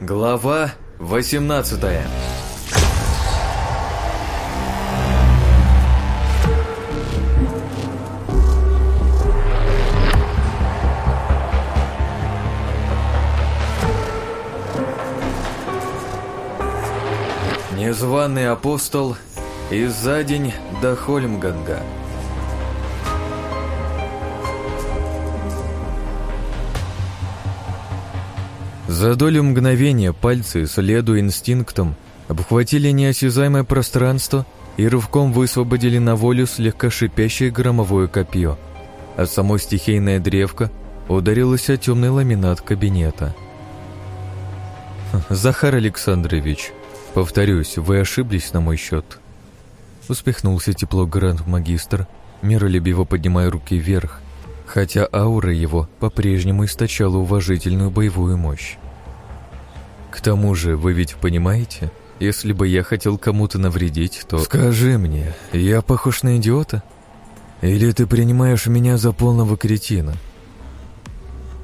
Глава 18 Незваный апостол и за день до Хольмганга. За долю мгновения пальцы, следуя инстинктам, обхватили неосязаемое пространство и рывком высвободили на волю слегка шипящее громовое копье, а само стихийная древко ударилось о темный ламинат кабинета. «Захар Александрович, повторюсь, вы ошиблись на мой счет». Успехнулся тепло гранд-магистр, миролюбиво поднимая руки вверх, хотя аура его по-прежнему источала уважительную боевую мощь. К тому же, вы ведь понимаете, если бы я хотел кому-то навредить, то... Скажи мне, я похож на идиота? Или ты принимаешь меня за полного кретина?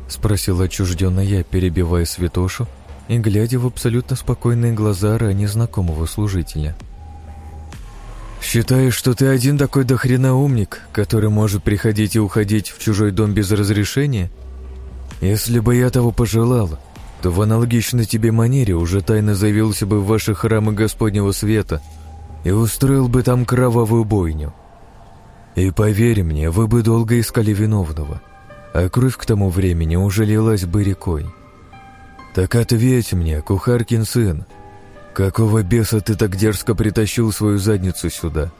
Спросил отчужденно я, перебивая святошу и глядя в абсолютно спокойные глаза ранее знакомого служителя. — «Считаешь, что ты один такой дохрена умник, который может приходить и уходить в чужой дом без разрешения? Если бы я того пожелал, то в аналогичной тебе манере уже тайно заявился бы в ваши храмы Господнего Света и устроил бы там кровавую бойню. И поверь мне, вы бы долго искали виновного, а кровь к тому времени уже лилась бы рекой. Так ответь мне, кухаркин сын, — «Какого беса ты так дерзко притащил свою задницу сюда?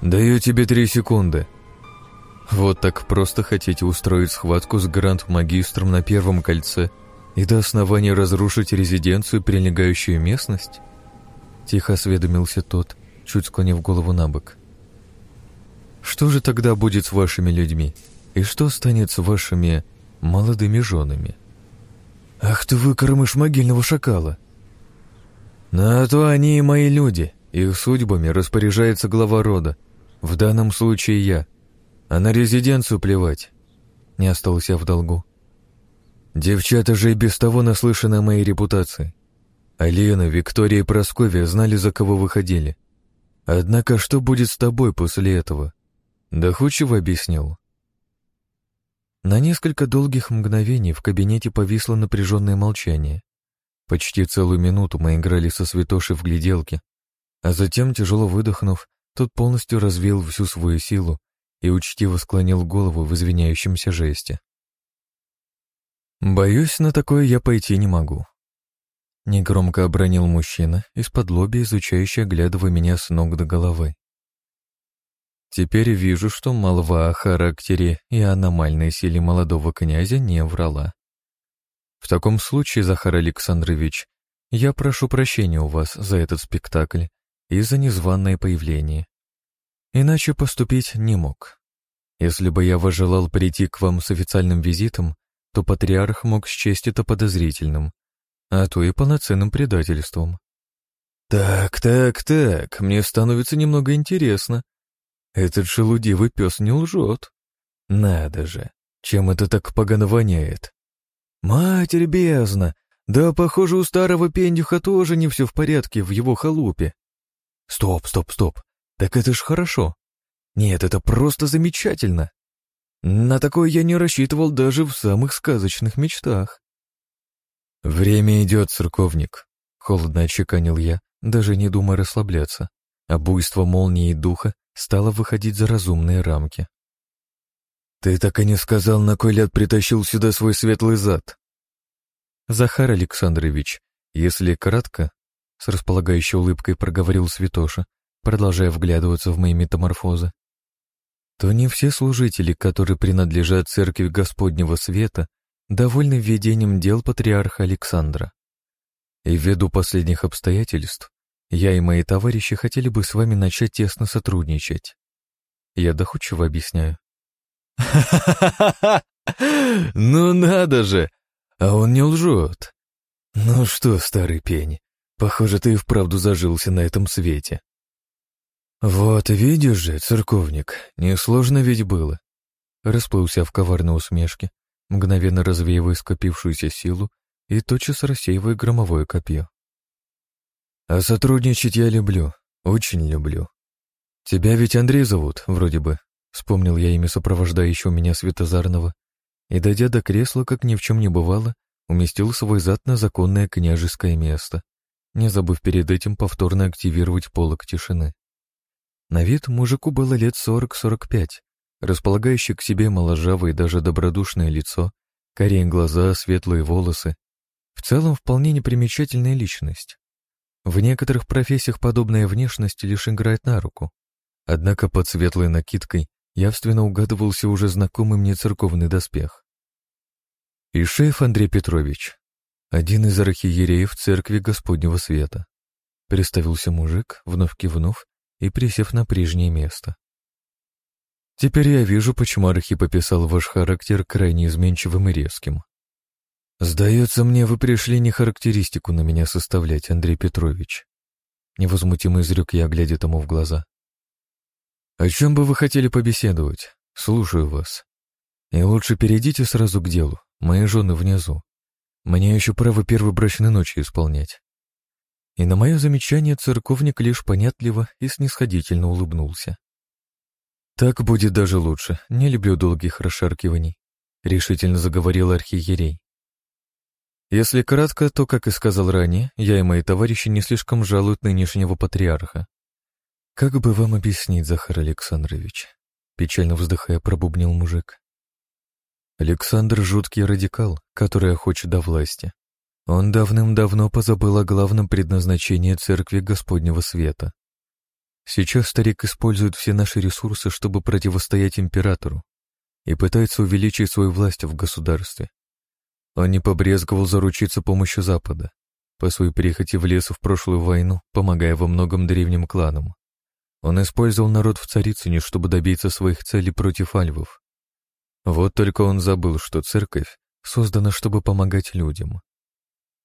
Даю тебе три секунды». Вот так просто хотите устроить схватку с гранд-магистром на первом кольце и до основания разрушить резиденцию прилегающую местность? Тихо осведомился тот, чуть склонив голову на бок. Что же тогда будет с вашими людьми? И что станет с вашими молодыми женами? Ах ты выкормыш могильного шакала! На то они и мои люди. Их судьбами распоряжается глава рода. В данном случае я. А на резиденцию плевать. Не остался в долгу. Девчата же и без того наслышаны о моей репутации. Алена, Виктория и Прасковья знали, за кого выходили. Однако что будет с тобой после этого? Худшего объяснил. На несколько долгих мгновений в кабинете повисло напряженное молчание. Почти целую минуту мы играли со святошей в гляделки, а затем, тяжело выдохнув, тот полностью развил всю свою силу и учтиво склонил голову в извиняющемся жесте. «Боюсь, на такое я пойти не могу», — негромко обронил мужчина, из-под лоби изучающий, оглядывая меня с ног до головы. Теперь вижу, что молва о характере и аномальной силе молодого князя не врала. В таком случае, Захар Александрович, я прошу прощения у вас за этот спектакль и за незваное появление. Иначе поступить не мог. Если бы я возжелал прийти к вам с официальным визитом, то патриарх мог счесть это подозрительным, а то и полноценным предательством. Так, так, так, мне становится немного интересно. Этот шелудивый пес не лжет. Надо же, чем это так погано воняет? «Матерь бездна! Да, похоже, у старого пендюха тоже не все в порядке в его халупе». «Стоп, стоп, стоп! Так это ж хорошо! Нет, это просто замечательно! На такое я не рассчитывал даже в самых сказочных мечтах». «Время идет, церковник», — холодно отчеканил я, даже не думая расслабляться, а буйство молнии и духа стало выходить за разумные рамки. «Ты так и не сказал, на кой ляд притащил сюда свой светлый зад?» «Захар Александрович, если кратко», — с располагающей улыбкой проговорил Святоша, продолжая вглядываться в мои метаморфозы, то не все служители, которые принадлежат Церкви Господнего Света, довольны введением дел патриарха Александра. И ввиду последних обстоятельств, я и мои товарищи хотели бы с вами начать тесно сотрудничать. Я доходчиво объясняю. «Ха-ха-ха! Ну надо же! А он не лжет. Ну что, старый пень, похоже, ты и вправду зажился на этом свете». «Вот, видишь же, церковник, несложно ведь было». Расплылся в коварной усмешке, мгновенно развеивая скопившуюся силу и тотчас рассеиваю громовое копье. А сотрудничать я люблю, очень люблю. Тебя ведь Андрей зовут, вроде бы. Вспомнил я имя сопровождающего меня Светозарного и, дойдя до кресла, как ни в чем не бывало, уместил свой зад на законное княжеское место, не забыв перед этим повторно активировать полок тишины. На вид мужику было лет сорок-сорок пять, располагающий к себе моложавое и даже добродушное лицо, корей глаза, светлые волосы. В целом вполне непримечательная личность. В некоторых профессиях подобная внешность лишь играет на руку. Однако под светлой накидкой явственно угадывался уже знакомый мне церковный доспех. Ишеев Андрей Петрович, один из архиереев церкви Господнего Света. Представился мужик, вновь кивнув и присев на прежнее место. Теперь я вижу, почему Архип описал ваш характер крайне изменчивым и резким. Сдается мне, вы пришли не характеристику на меня составлять, Андрей Петрович. Невозмутимо изрек я, глядя тому в глаза. О чем бы вы хотели побеседовать? Слушаю вас. И лучше перейдите сразу к делу. Мои жены внизу. Мне еще право первой брачной ночи исполнять. И на мое замечание церковник лишь понятливо и снисходительно улыбнулся. «Так будет даже лучше. Не люблю долгих расшаркиваний», — решительно заговорил архиерей. «Если кратко, то, как и сказал ранее, я и мои товарищи не слишком жалуют нынешнего патриарха. «Как бы вам объяснить, Захар Александрович?» Печально вздыхая, пробубнил мужик. Александр — жуткий радикал, который охочет до власти. Он давным-давно позабыл о главном предназначении Церкви Господнего Света. Сейчас старик использует все наши ресурсы, чтобы противостоять императору и пытается увеличить свою власть в государстве. Он не побрезговал заручиться помощью Запада, по своей прихоти влез в прошлую войну, помогая во многом древним кланам. Он использовал народ в Царицыне, чтобы добиться своих целей против альвов. Вот только он забыл, что церковь создана, чтобы помогать людям.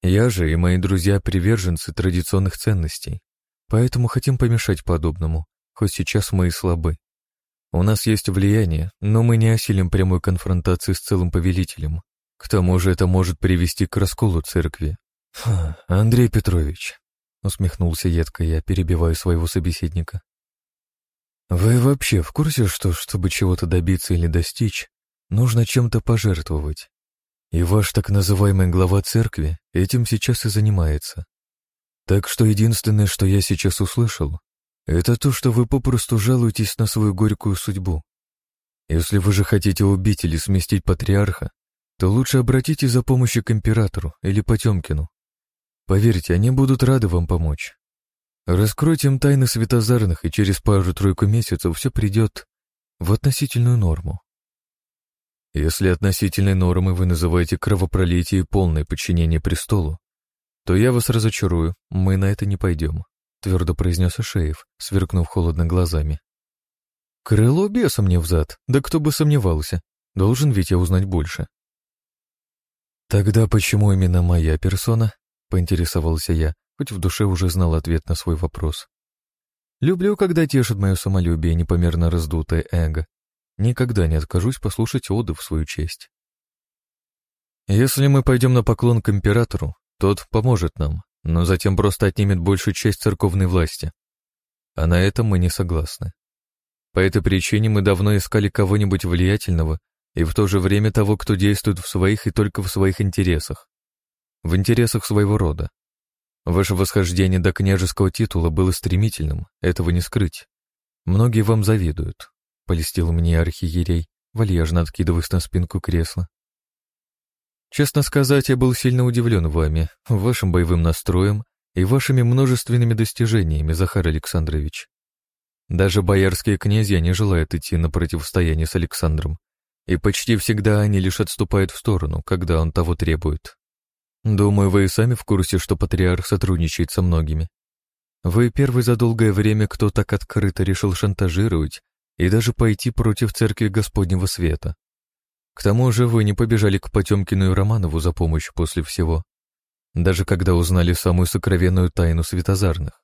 Я же и мои друзья приверженцы традиционных ценностей, поэтому хотим помешать подобному, хоть сейчас мы и слабы. У нас есть влияние, но мы не осилим прямой конфронтации с целым повелителем. К тому же это может привести к расколу церкви. Андрей Петрович, усмехнулся едко я, перебивая своего собеседника. Вы вообще в курсе, что, чтобы чего-то добиться или достичь, нужно чем-то пожертвовать? И ваш так называемый глава церкви этим сейчас и занимается. Так что единственное, что я сейчас услышал, это то, что вы попросту жалуетесь на свою горькую судьбу. Если вы же хотите убить или сместить патриарха, то лучше обратитесь за помощью к императору или Потемкину. Поверьте, они будут рады вам помочь. Раскройте им тайны светозарных, и через пару-тройку месяцев все придет в относительную норму. Если относительной нормой вы называете кровопролитие и полное подчинение престолу, то я вас разочарую, мы на это не пойдем, твердо произнес Ашеев, сверкнув холодно глазами. Крыло беса мне взад, да кто бы сомневался, должен ведь я узнать больше. Тогда почему именно моя персона? Поинтересовался я, хоть в душе уже знал ответ на свой вопрос. Люблю, когда тешит мое самолюбие непомерно раздутое эго. Никогда не откажусь послушать оды в свою честь. Если мы пойдем на поклон к императору, тот поможет нам, но затем просто отнимет большую часть церковной власти. А на этом мы не согласны. По этой причине мы давно искали кого-нибудь влиятельного и в то же время того, кто действует в своих и только в своих интересах. В интересах своего рода. Ваше восхождение до княжеского титула было стремительным, этого не скрыть. Многие вам завидуют, — полистил мне архиерей, вальяжно откидываясь на спинку кресла. Честно сказать, я был сильно удивлен вами, вашим боевым настроем и вашими множественными достижениями, Захар Александрович. Даже боярские князья не желают идти на противостояние с Александром, и почти всегда они лишь отступают в сторону, когда он того требует. Думаю, вы и сами в курсе, что патриарх сотрудничает со многими. Вы первый за долгое время, кто так открыто решил шантажировать и даже пойти против церкви Господнего Света. К тому же вы не побежали к Потемкину и Романову за помощью после всего, даже когда узнали самую сокровенную тайну светозарных.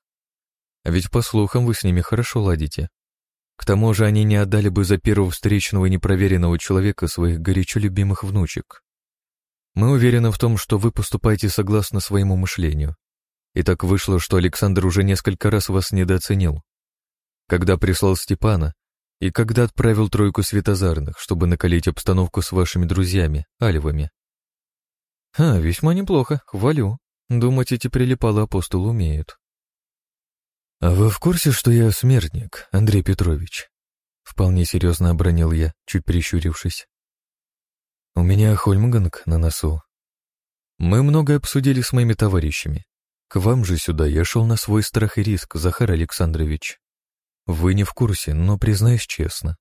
А ведь, по слухам, вы с ними хорошо ладите. К тому же они не отдали бы за первого встречного непроверенного человека своих горячо любимых внучек. Мы уверены в том, что вы поступаете согласно своему мышлению. И так вышло, что Александр уже несколько раз вас недооценил. Когда прислал Степана и когда отправил тройку светозарных, чтобы накалить обстановку с вашими друзьями, альвами. А, весьма неплохо, хвалю. Думать эти прилипалы апостолы умеют. А вы в курсе, что я смертник, Андрей Петрович? Вполне серьезно обронил я, чуть прищурившись. У меня Хольмганг на носу. Мы много обсудили с моими товарищами. К вам же сюда я шел на свой страх и риск, Захар Александрович. Вы не в курсе, но признаюсь честно.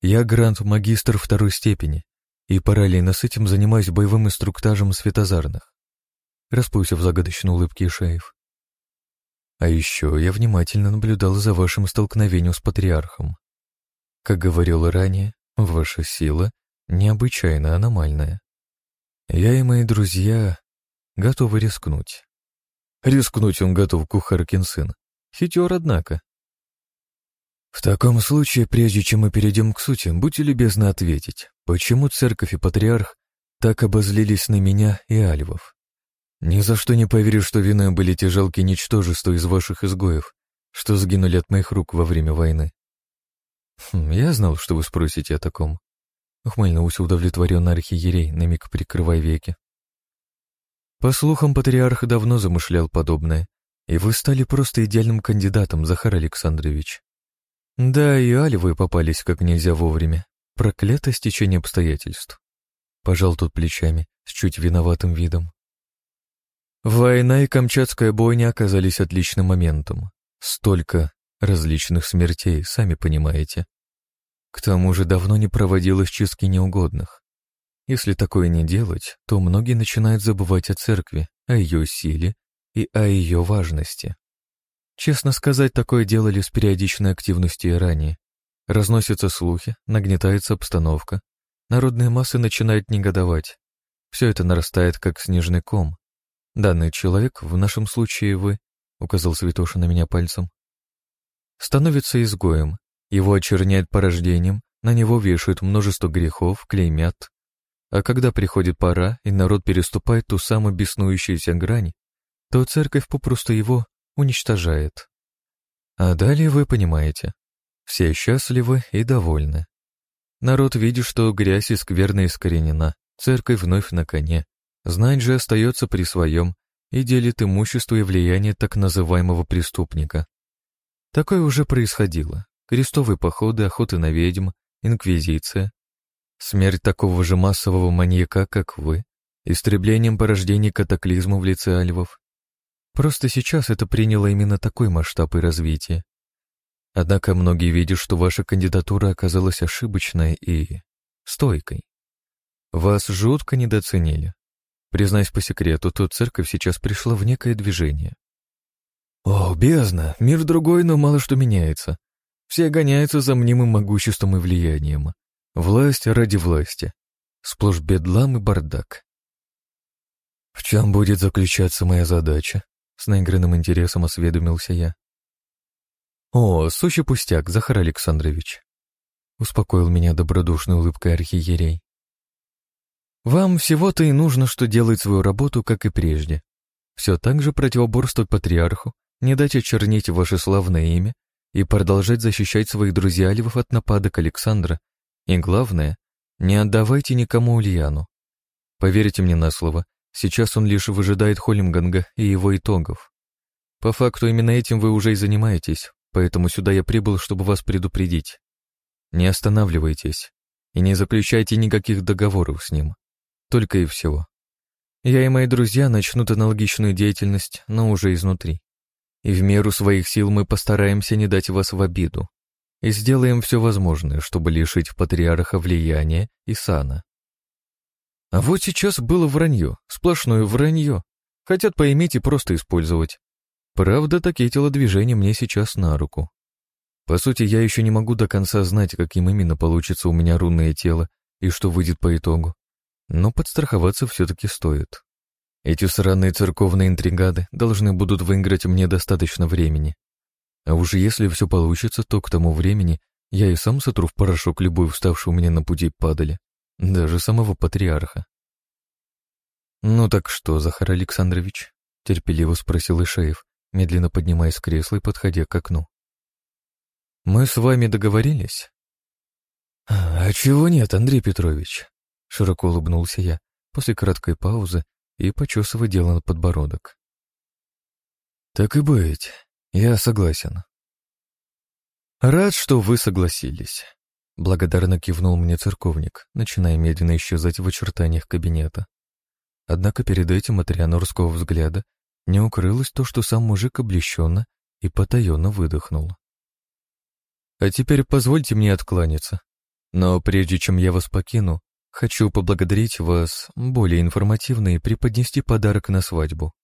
Я грант-магистр второй степени и параллельно с этим занимаюсь боевым инструктажем светозарных. Расплылся в загадочной улыбке Ишаев. А еще я внимательно наблюдал за вашим столкновением с патриархом. Как говорил ранее, ваша сила необычайно аномальная. Я и мои друзья готовы рискнуть. Рискнуть он готов, кухаркин сын. Хитер, однако. В таком случае, прежде чем мы перейдем к сути, будьте любезны ответить, почему церковь и патриарх так обозлились на меня и альвов? Ни за что не поверю, что виной были те жалкие ничтожества из ваших изгоев, что сгинули от моих рук во время войны. Хм, я знал, что вы спросите о таком. Ухмыльнулся удовлетворенный архиерей, на миг прикрывая веки. По слухам, патриарх давно замышлял подобное, и вы стали просто идеальным кандидатом, Захар Александрович. Да, и Али попались как нельзя вовремя. Проклятое стечение обстоятельств. Пожал тут плечами, с чуть виноватым видом. Война и Камчатская бойня оказались отличным моментом. Столько различных смертей, сами понимаете. К тому же давно не проводилось чистки неугодных. Если такое не делать, то многие начинают забывать о церкви, о ее силе и о ее важности. Честно сказать, такое делали с периодичной активностью и ранее. Разносятся слухи, нагнетается обстановка, народные массы начинают негодовать. Все это нарастает, как снежный ком. Данный человек, в нашем случае вы, указал Святоша на меня пальцем, становится изгоем, его очерняют порождением, на него вешают множество грехов, клеймят. А когда приходит пора, и народ переступает ту самую беснующуюся грань, то церковь попросту его уничтожает. А далее вы понимаете, все счастливы и довольны. Народ видит, что грязь и скверно искоренена, церковь вновь на коне. Знать же остается при своем и делит имущество и влияние так называемого преступника. Такое уже происходило крестовые походы, охоты на ведьм, инквизиция. Смерть такого же массового маньяка, как вы, истреблением порождений катаклизма в лице альвов. Просто сейчас это приняло именно такой масштаб и развитие. Однако многие видят, что ваша кандидатура оказалась ошибочной и стойкой. Вас жутко недооценили. Признаюсь по секрету, то церковь сейчас пришла в некое движение. О, бездна, мир другой, но мало что меняется. Все гоняются за мнимым могуществом и влиянием. Власть ради власти. Сплошь бедлам и бардак. В чем будет заключаться моя задача? С наигранным интересом осведомился я. О, сущий пустяк, Захар Александрович. Успокоил меня добродушной улыбкой архиерей. Вам всего-то и нужно, что делать свою работу, как и прежде. Все так же противоборствовать патриарху, не дать очернить ваше славное имя и продолжать защищать своих друзьяльвов от нападок Александра. И главное, не отдавайте никому Ульяну. Поверьте мне на слово, сейчас он лишь выжидает Холмганга и его итогов. По факту именно этим вы уже и занимаетесь, поэтому сюда я прибыл, чтобы вас предупредить. Не останавливайтесь и не заключайте никаких договоров с ним. Только и всего. Я и мои друзья начнут аналогичную деятельность, но уже изнутри и в меру своих сил мы постараемся не дать вас в обиду и сделаем все возможное, чтобы лишить патриарха влияния и сана. А вот сейчас было вранье, сплошное вранье. Хотят поиметь и просто использовать. Правда, такие телодвижения мне сейчас на руку. По сути, я еще не могу до конца знать, каким именно получится у меня рунное тело и что выйдет по итогу. Но подстраховаться все-таки стоит. Эти сраные церковные интригады должны будут выиграть мне достаточно времени. А уж если все получится, то к тому времени я и сам сотру в порошок любой вставший у меня на пути падали, даже самого патриарха. «Ну так что, Захар Александрович?» — терпеливо спросил Ишеев, медленно поднимаясь с кресла и подходя к окну. «Мы с вами договорились?» «А чего нет, Андрей Петрович?» — широко улыбнулся я после краткой паузы и почесывая дело на подбородок. «Так и быть, я согласен». «Рад, что вы согласились», — благодарно кивнул мне церковник, начиная медленно исчезать в очертаниях кабинета. Однако перед этим от рианорского взгляда не укрылось то, что сам мужик облещенно и потаенно выдохнул. «А теперь позвольте мне откланяться. Но прежде чем я вас покину, хочу поблагодарить вас более информативно и преподнести подарок на свадьбу».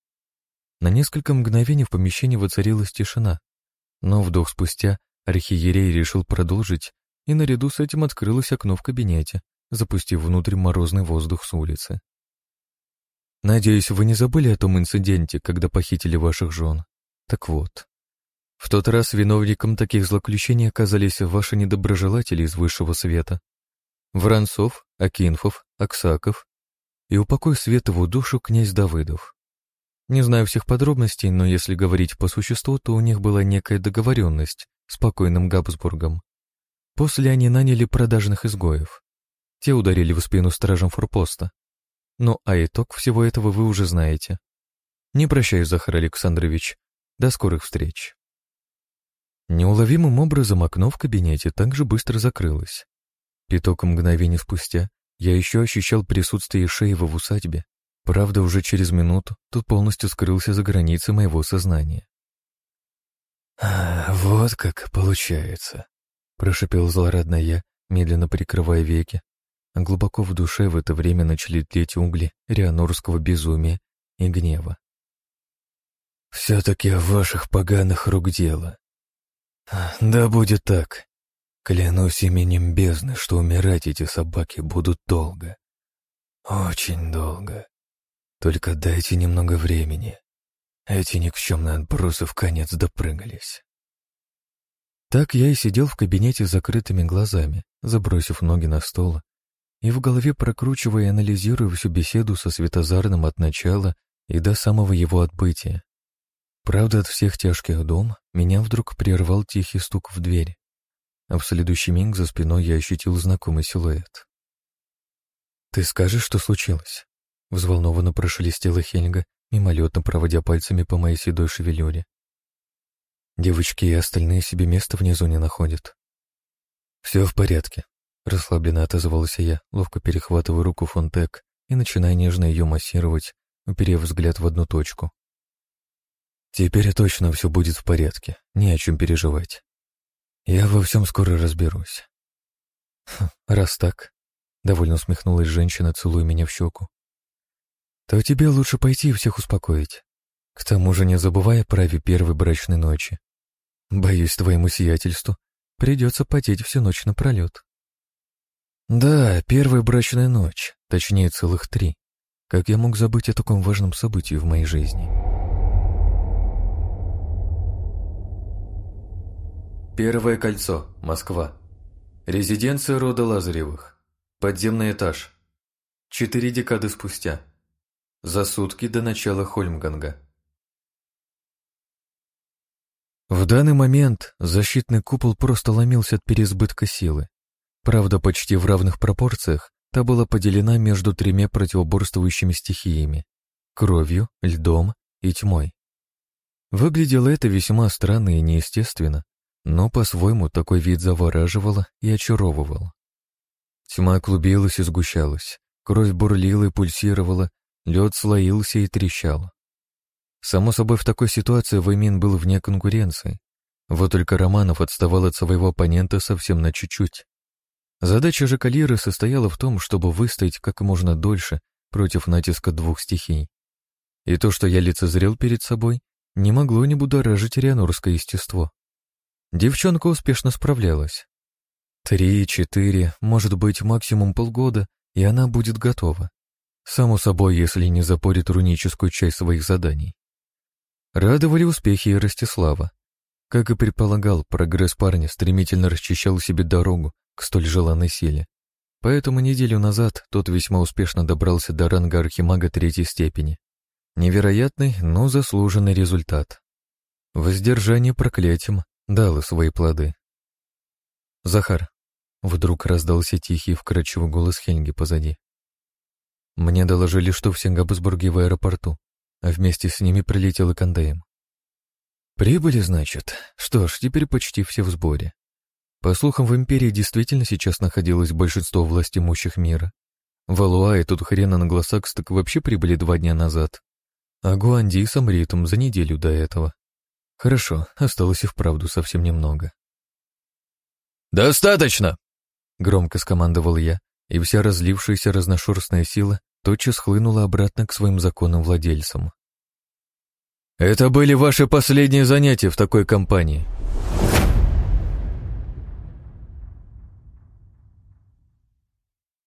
На несколько мгновений в помещении воцарилась тишина, но вдох спустя архиерей решил продолжить, и наряду с этим открылось окно в кабинете, запустив внутрь морозный воздух с улицы. Надеюсь, вы не забыли о том инциденте, когда похитили ваших жен. Так вот, в тот раз виновником таких злоключений оказались ваши недоброжелатели из высшего света. Воронцов, Акинфов, Аксаков и упокой светову душу князь Давыдов. Не знаю всех подробностей, но если говорить по существу, то у них была некая договоренность с покойным Габсбургом. После они наняли продажных изгоев. Те ударили в спину стражам форпоста, ну а итог всего этого вы уже знаете. Не прощаюсь, Захар Александрович. До скорых встреч. Неуловимым образом окно в кабинете также быстро закрылось. Пяток мгновений спустя я еще ощущал присутствие Шеева в усадьбе. Правда, уже через минуту тут полностью скрылся за границей моего сознания. «А, «Вот как получается», — прошипел злорадно я, медленно прикрывая веки, а глубоко в душе в это время начали тлеть угли рианорского безумия и гнева. «Все-таки ваших поганых рук дело. Да будет так. Клянусь именем бездны, что умирать эти собаки будут долго. Очень долго. Только дайте немного времени. Эти никчемные отбросы в конец допрыгались». Так я и сидел в кабинете с закрытыми глазами, забросив ноги на стол и в голове прокручивая и анализируя всю беседу со Светозарным от начала и до самого его отбытия. Правда, от всех тяжких дом меня вдруг прервал тихий стук в дверь, а в следующий миг за спиной я ощутил знакомый силуэт. «Ты скажешь, что случилось?» — взволнованно прошелестела Хельга, мимолетно проводя пальцами по моей седой шевелюре. Девочки и остальные себе места внизу не находят. «Все в порядке», Расслабленно отозвался я, ловко перехватывая руку Фонтек и начиная нежно ее массировать, уперев взгляд в одну точку. Теперь точно все будет в порядке, не о чем переживать. Я во всем скоро разберусь. Хм, раз так, довольно усмехнулась женщина, целуя меня в щеку, то тебе лучше пойти и всех успокоить. К тому же не забывай о праве первой брачной ночи. Боюсь, твоему сиятельству придется потеть всю ночь напролет. Да, первая брачная ночь, точнее целых три. Как я мог забыть о таком важном событии в моей жизни? Первое кольцо, Москва. Резиденция рода Лазаревых. Подземный этаж. Четыре декады спустя. За сутки до начала Хольмганга. В данный момент защитный купол просто ломился от переизбытка силы. Правда, почти в равных пропорциях та была поделена между тремя противоборствующими стихиями — кровью, льдом и тьмой. Выглядело это весьма странно и неестественно, но по-своему такой вид завораживало и очаровывал. Тьма клубилась и сгущалась, кровь бурлила и пульсировала, лед слоился и трещал. Само собой, в такой ситуации Ваймин был вне конкуренции. Вот только Романов отставал от своего оппонента совсем на чуть-чуть. Задача же Калиры состояла в том, чтобы выстоять как можно дольше против натиска двух стихий. И то, что я лицезрел перед собой, не могло не будоражить рианорское естество. Девчонка успешно справлялась. Три, четыре, может быть, максимум полгода, и она будет готова. Само собой, если не запорит руническую часть своих заданий. Радовали успехи и Ростислава. Как и предполагал, прогресс парня стремительно расчищал себе дорогу к столь желанной силе. Поэтому неделю назад тот весьма успешно добрался до ранга архимага третьей степени. Невероятный, но заслуженный результат. Воздержание проклятием дало свои плоды. «Захар», — вдруг раздался тихий вкрадчивый голос Хенги позади. Мне доложили, что в Сингапурсбурге в аэропорту, а вместе с ними прилетел и Кандеем. Прибыли, значит? Что ж, теперь почти все в сборе. По слухам, в Империи действительно сейчас находилось большинство властимущих мира. Валуа и тут хрена на глазах так вообще прибыли два дня назад. А Гуанди с Амритом за неделю до этого. Хорошо, осталось и вправду совсем немного. «Достаточно!» — громко скомандовал я, и вся разлившаяся разношерстная сила тотчас хлынула обратно к своим законным владельцам. «Это были ваши последние занятия в такой компании.